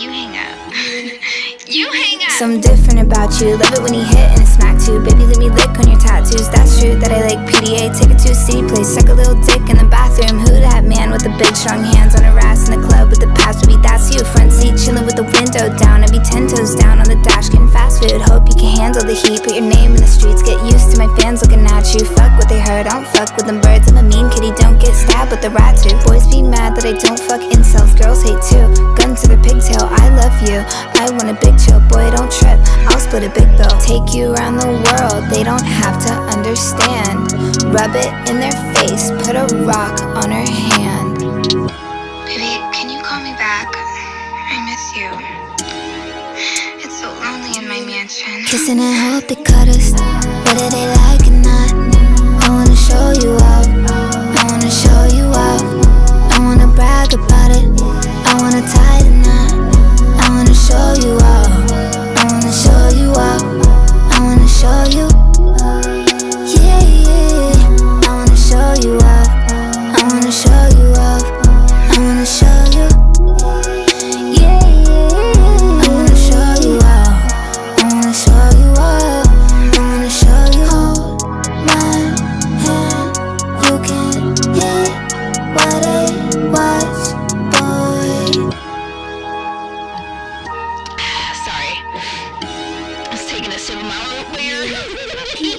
you hang up. you hang up. Something different about you. Love it when you hit and smack too. Baby, let me lick on your tattoos. That's true that I like PDA. Take it to a city place. Suck a little dick in the bathroom. Who that man with the big strong hands on her ass in the club with the past? Baby, that's you. Front seat chilling with the window down. I'd be ten toes down on the dash getting fast food. Hope you can handle the heat. Put your name in the streets. Get used fans looking at you. Fuck what they heard. I don't fuck with them birds. I'm a mean kitty. Don't get stabbed with the rat too. Boys be mad that I don't fuck incels. Girls hate too. Gun to the pigtail. I love you. I want a big chill. Boy, don't trip. I'll split a big bill. Take you around the world. They don't have to understand. Rub it in their face. Put a rock on her hand. Baby, can you call me back? I miss you. It's so lonely in my mansion. Kissing and hope they cut us. Whether they like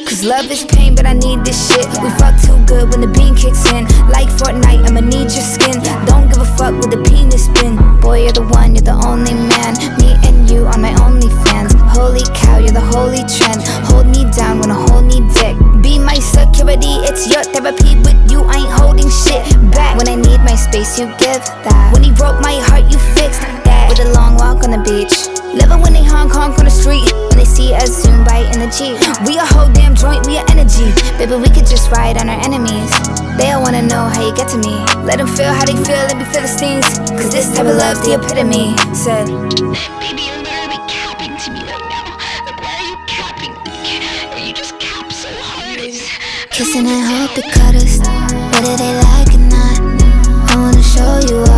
Cause love is pain, but I need this shit. We fuck too good when the bean kicks in. Like Fortnite, I'ma need your skin. Don't give a fuck with the penis spin. Boy, you're the one, you're the only man. Me and you are my only fans. Holy cow, you're the holy trend. Hold me down when I hold me dick. Be my security, it's your therapy. With you, I ain't holding shit back. When I need my space, you give that. When he broke my heart, you fixed that. With a long walk on the beach. It when they honk honk on the street. When they see us zoom by in the Jeep. We a whole damn joint, we a energy. Baby, we could just ride on our enemies. They all wanna know how you get to me. Let them feel how they feel, let me feel the stings. Cause this type of love's the epitome. Said, Baby, you're literally capping to me right now. Like, why are you capping? You just cap so hard. Kissing and hope they cut us. Whether they like it or not. I wanna show you.